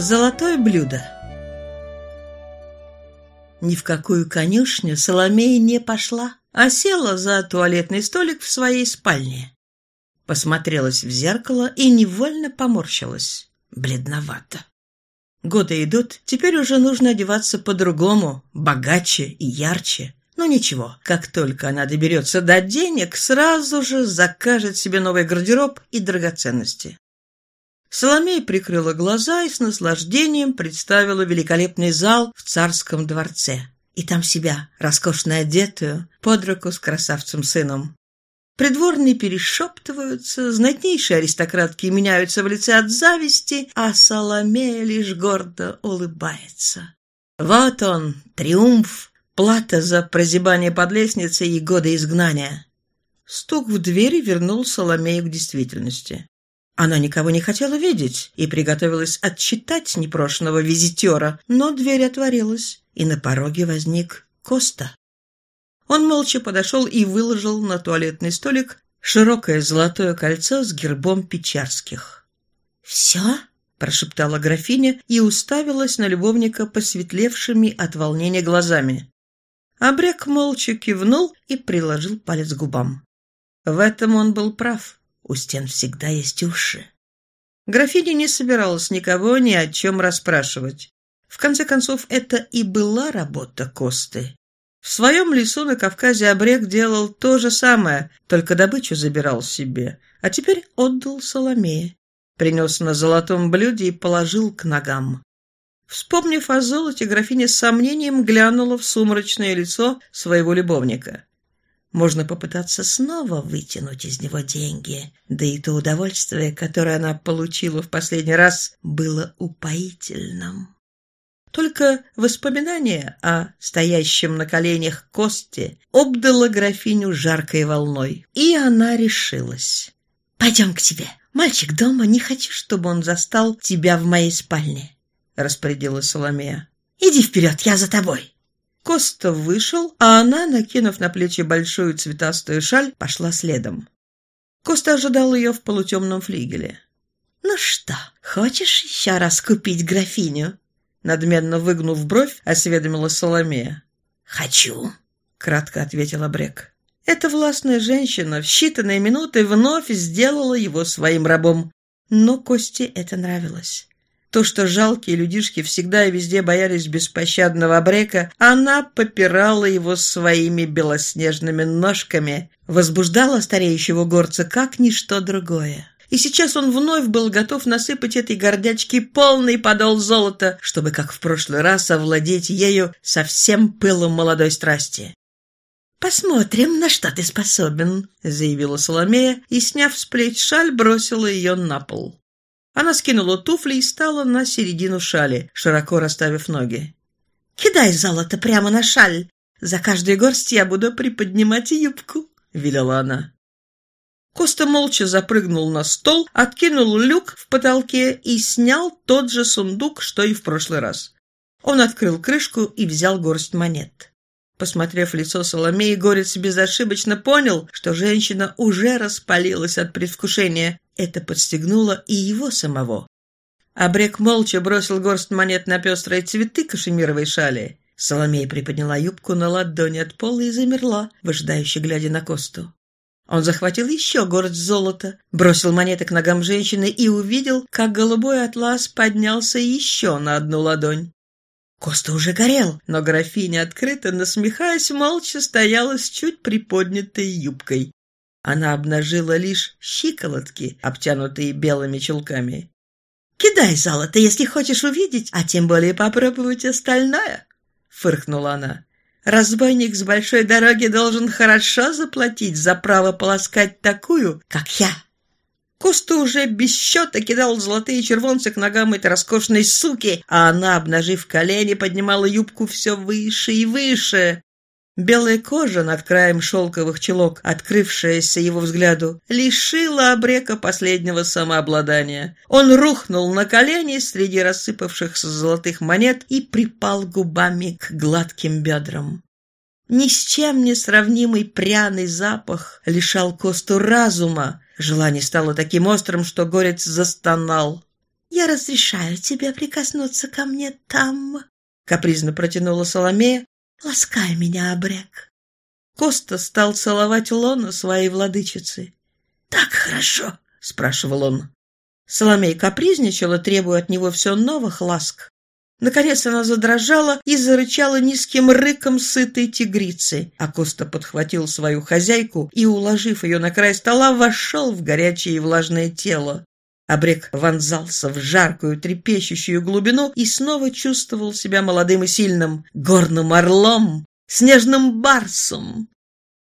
Золотое блюдо Ни в какую конюшню Соломея не пошла, а села за туалетный столик в своей спальне. Посмотрелась в зеркало и невольно поморщилась. Бледновато. Годы идут, теперь уже нужно одеваться по-другому, богаче и ярче. Но ничего, как только она доберется до денег, сразу же закажет себе новый гардероб и драгоценности. Соломея прикрыла глаза и с наслаждением представила великолепный зал в царском дворце. И там себя, роскошно одетую, под руку с красавцем-сыном. Придворные перешептываются, знатнейшие аристократки меняются в лице от зависти, а Соломея лишь гордо улыбается. Вот он, триумф, Плата за прозябание под лестницей и годы изгнания. Стук в двери вернул Соломею к действительности. Она никого не хотела видеть и приготовилась отчитать непрошенного визитера, но дверь отворилась, и на пороге возник Коста. Он молча подошел и выложил на туалетный столик широкое золотое кольцо с гербом Печарских. «Все?» — прошептала графиня и уставилась на любовника посветлевшими от волнения глазами. Обрек молча кивнул и приложил палец к губам. В этом он был прав. У стен всегда есть уши. Графиня не собиралась никого ни о чем расспрашивать. В конце концов, это и была работа Косты. В своем лесу на Кавказе Обрек делал то же самое, только добычу забирал себе, а теперь отдал Соломее. Принес на золотом блюде и положил к ногам. Вспомнив о золоте, графиня с сомнением глянула в сумрачное лицо своего любовника. Можно попытаться снова вытянуть из него деньги, да и то удовольствие, которое она получила в последний раз, было упоительным. Только воспоминание о стоящем на коленях Косте обдало графиню жаркой волной, и она решилась. «Пойдем к тебе. Мальчик дома, не хочу, чтобы он застал тебя в моей спальне» распорядилась Соломея. «Иди вперед, я за тобой!» Коста вышел, а она, накинув на плечи большую цветастую шаль, пошла следом. Коста ожидал ее в полутемном флигеле. «Ну что, хочешь еще раз купить графиню?» Надменно выгнув бровь, осведомила Соломея. «Хочу», — кратко ответила Брек. Эта властная женщина в считанные минуты вновь сделала его своим рабом. Но Косте это нравилось. То, что жалкие людишки всегда и везде боялись беспощадного брека, она попирала его своими белоснежными ножками, возбуждала стареющего горца как ничто другое. И сейчас он вновь был готов насыпать этой гордячке полный подол золота, чтобы, как в прошлый раз, овладеть ею со всем пылом молодой страсти. «Посмотрим, на что ты способен», — заявила Соломея и, сняв с плеч шаль, бросила ее на пол. Она скинула туфли и стала на середину шали, широко расставив ноги. «Кидай золото прямо на шаль. За каждую горсть я буду приподнимать юбку», — велела она. Коста молча запрыгнул на стол, откинул люк в потолке и снял тот же сундук, что и в прошлый раз. Он открыл крышку и взял горсть монет. Посмотрев лицо Соломеи, Горец безошибочно понял, что женщина уже распалилась от предвкушения. Это подстегнуло и его самого. Обрек молча бросил горсть монет на пестрые цветы кашемировой шали. Соломея приподняла юбку на ладони от пола и замерла, выжидающе глядя на Косту. Он захватил еще горсть золота, бросил монеты к ногам женщины и увидел, как голубой атлас поднялся еще на одну ладонь. Коста уже горел, но графиня, открыто насмехаясь, молча стояла с чуть приподнятой юбкой. Она обнажила лишь щиколотки, обтянутые белыми чулками. «Кидай золото, если хочешь увидеть, а тем более попробовать остальное», — фыркнула она. «Разбойник с большой дороги должен хорошо заплатить за право полоскать такую, как я». Коста уже без счета кидал золотые червонцы к ногам этой роскошной суки, а она, обнажив колени, поднимала юбку все выше и выше. Белая кожа над краем шелковых чулок, открывшаяся его взгляду, лишила обрека последнего самообладания. Он рухнул на колени среди рассыпавшихся золотых монет и припал губами к гладким бедрам. Ни с чем не сравнимый пряный запах лишал Косту разума, Желание стало таким острым, что горец застонал. я разрешаю тебе прикоснуться ко мне там», — капризно протянула Соломея. «Ласкай меня, Абрек». Коста стал целовать лона своей владычицы. «Так хорошо?» — спрашивал он. Соломей капризничала, требуя от него все новых ласк. Наконец она задрожала и зарычала низким рыком сытой тигрицы, а Коста подхватил свою хозяйку и, уложив ее на край стола, вошел в горячее и влажное тело. Обрек вонзался в жаркую, трепещущую глубину и снова чувствовал себя молодым и сильным, горным орлом, снежным барсом.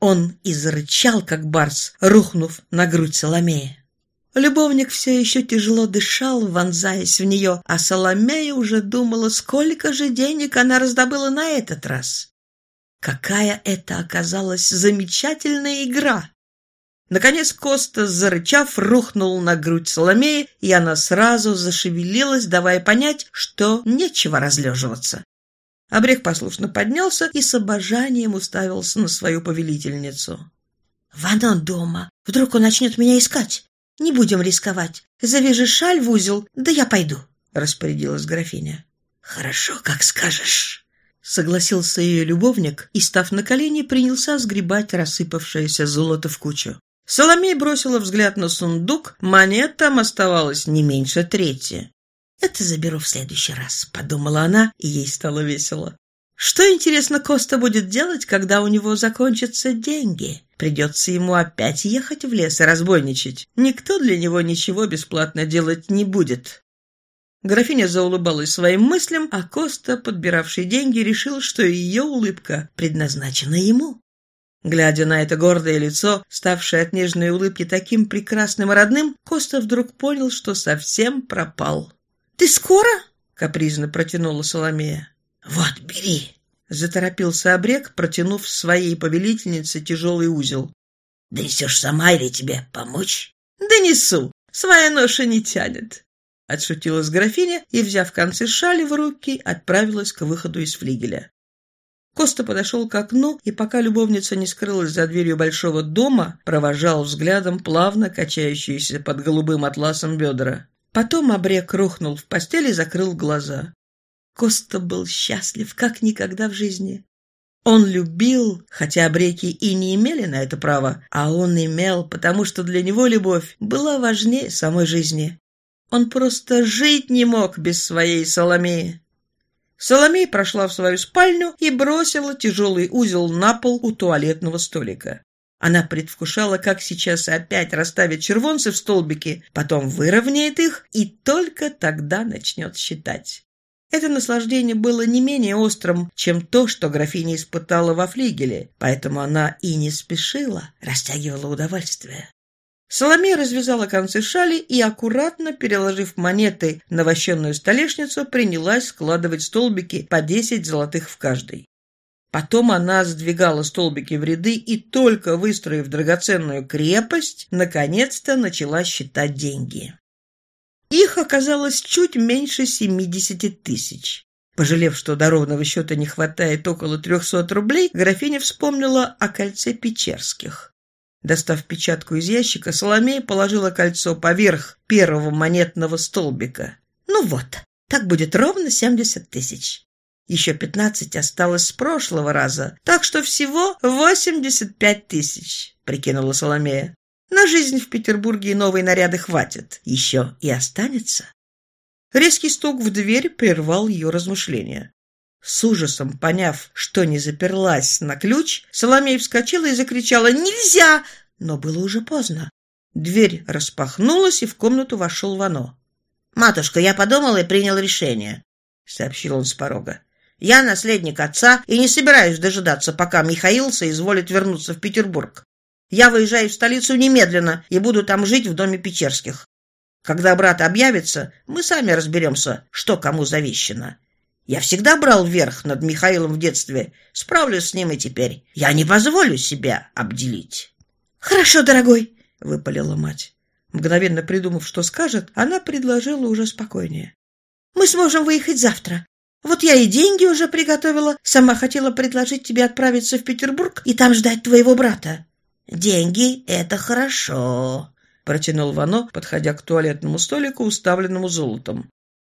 Он и зарычал, как барс, рухнув на грудь Соломея. Любовник все еще тяжело дышал, вонзаясь в нее, а Соломея уже думала, сколько же денег она раздобыла на этот раз. Какая это оказалась замечательная игра! Наконец Коста, зарычав, рухнул на грудь Соломеи, и она сразу зашевелилась, давая понять, что нечего разлеживаться. Обрех послушно поднялся и с обожанием уставился на свою повелительницу. «Вано дома. Вдруг он начнет меня искать?» Не будем рисковать. Завяжи шаль в узел, да я пойду, — распорядилась графиня. — Хорошо, как скажешь. Согласился ее любовник и, став на колени, принялся сгребать рассыпавшееся золото в кучу. Соломей бросила взгляд на сундук, монет там оставалось не меньше трети. «Это заберу в следующий раз», — подумала она, и ей стало весело. Что, интересно, Коста будет делать, когда у него закончатся деньги? Придется ему опять ехать в лес и разбойничать. Никто для него ничего бесплатно делать не будет. Графиня заулыбалась своим мыслям, а Коста, подбиравший деньги, решил, что ее улыбка предназначена ему. Глядя на это гордое лицо, ставшее от нежной улыбки таким прекрасным и родным, Коста вдруг понял, что совсем пропал. «Ты скоро?» — капризно протянула Соломея. «Вот, бери!» — заторопился обрек, протянув своей повелительнице тяжелый узел. «Донесешь сама или тебе помочь?» «Донесу! Своя ноша не тянет!» Отшутилась графиня и, взяв концы шали в руки, отправилась к выходу из флигеля. Коста подошел к окну и, пока любовница не скрылась за дверью большого дома, провожал взглядом плавно качающиеся под голубым атласом бедра. Потом обрек рухнул в постель и закрыл глаза. Коста был счастлив, как никогда в жизни. Он любил, хотя обреки и не имели на это права, а он имел, потому что для него любовь была важнее самой жизни. Он просто жить не мог без своей Соломеи. Соломей прошла в свою спальню и бросила тяжелый узел на пол у туалетного столика. Она предвкушала, как сейчас опять расставит червонцы в столбики, потом выровняет их и только тогда начнет считать. Это наслаждение было не менее острым, чем то, что графиня испытала во флигеле, поэтому она и не спешила, растягивала удовольствие. Соломея развязала концы шали и, аккуратно переложив монеты на вощенную столешницу, принялась складывать столбики по десять золотых в каждый. Потом она сдвигала столбики в ряды и, только выстроив драгоценную крепость, наконец-то начала считать деньги. Их оказалось чуть меньше семидесяти тысяч. Пожалев, что до ровного счета не хватает около трехсот рублей, графиня вспомнила о кольце Печерских. Достав печатку из ящика, Соломея положила кольцо поверх первого монетного столбика. «Ну вот, так будет ровно семьдесят тысяч. Еще пятнадцать осталось с прошлого раза, так что всего восемьдесят пять тысяч», — прикинула Соломея. На жизнь в Петербурге и новые наряды хватит. Еще и останется. Резкий стук в дверь прервал ее размышления. С ужасом поняв, что не заперлась на ключ, Соломей вскочила и закричала «Нельзя!» Но было уже поздно. Дверь распахнулась, и в комнату вошел Вано. «Матушка, я подумал и принял решение», — сообщил он с порога. «Я наследник отца и не собираюсь дожидаться, пока Михаил соизволит вернуться в Петербург. Я выезжаю в столицу немедленно и буду там жить в доме Печерских. Когда брат объявится, мы сами разберемся, что кому завещено. Я всегда брал верх над Михаилом в детстве, справлюсь с ним и теперь. Я не позволю себя обделить. — Хорошо, дорогой, — выпалила мать. Мгновенно придумав, что скажет, она предложила уже спокойнее. — Мы сможем выехать завтра. Вот я и деньги уже приготовила. Сама хотела предложить тебе отправиться в Петербург и там ждать твоего брата. «Деньги — это хорошо», — протянул Вано, подходя к туалетному столику, уставленному золотом.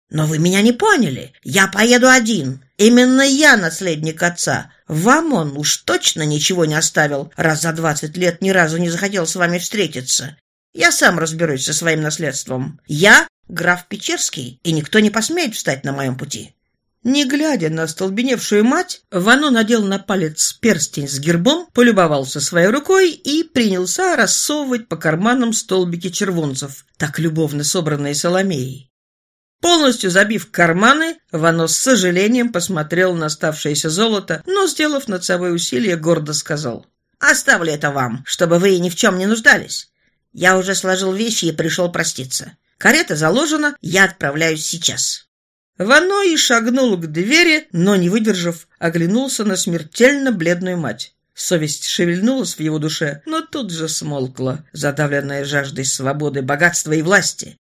«Но вы меня не поняли. Я поеду один. Именно я наследник отца. Вам он уж точно ничего не оставил, раз за двадцать лет ни разу не захотел с вами встретиться. Я сам разберусь со своим наследством. Я граф Печерский, и никто не посмеет встать на моем пути». Не глядя на столбеневшую мать, Вано надел на палец перстень с гербом, полюбовался своей рукой и принялся рассовывать по карманам столбики червонцев, так любовно собранные Соломеей. Полностью забив карманы, Вано с сожалением посмотрел на оставшееся золото, но, сделав над собой усилие, гордо сказал. «Оставлю это вам, чтобы вы ни в чем не нуждались. Я уже сложил вещи и пришел проститься. Карета заложена, я отправляюсь сейчас». Ваной шагнул к двери, но, не выдержав, оглянулся на смертельно бледную мать. Совесть шевельнулась в его душе, но тут же смолкла, задавленная жаждой свободы, богатства и власти.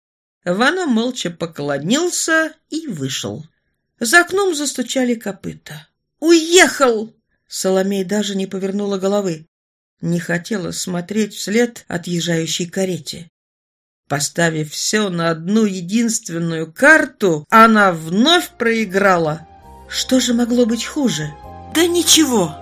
Вано молча поклонился и вышел. За окном застучали копыта. «Уехал!» Соломей даже не повернула головы. Не хотела смотреть вслед отъезжающей карете. Поставив все на одну единственную карту, она вновь проиграла. Что же могло быть хуже? Да ничего.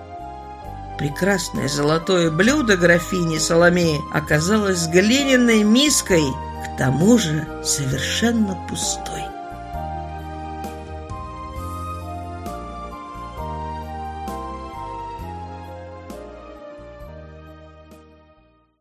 Прекрасное золотое блюдо графини Соломеи оказалось глиняной миской, к тому же совершенно пустой.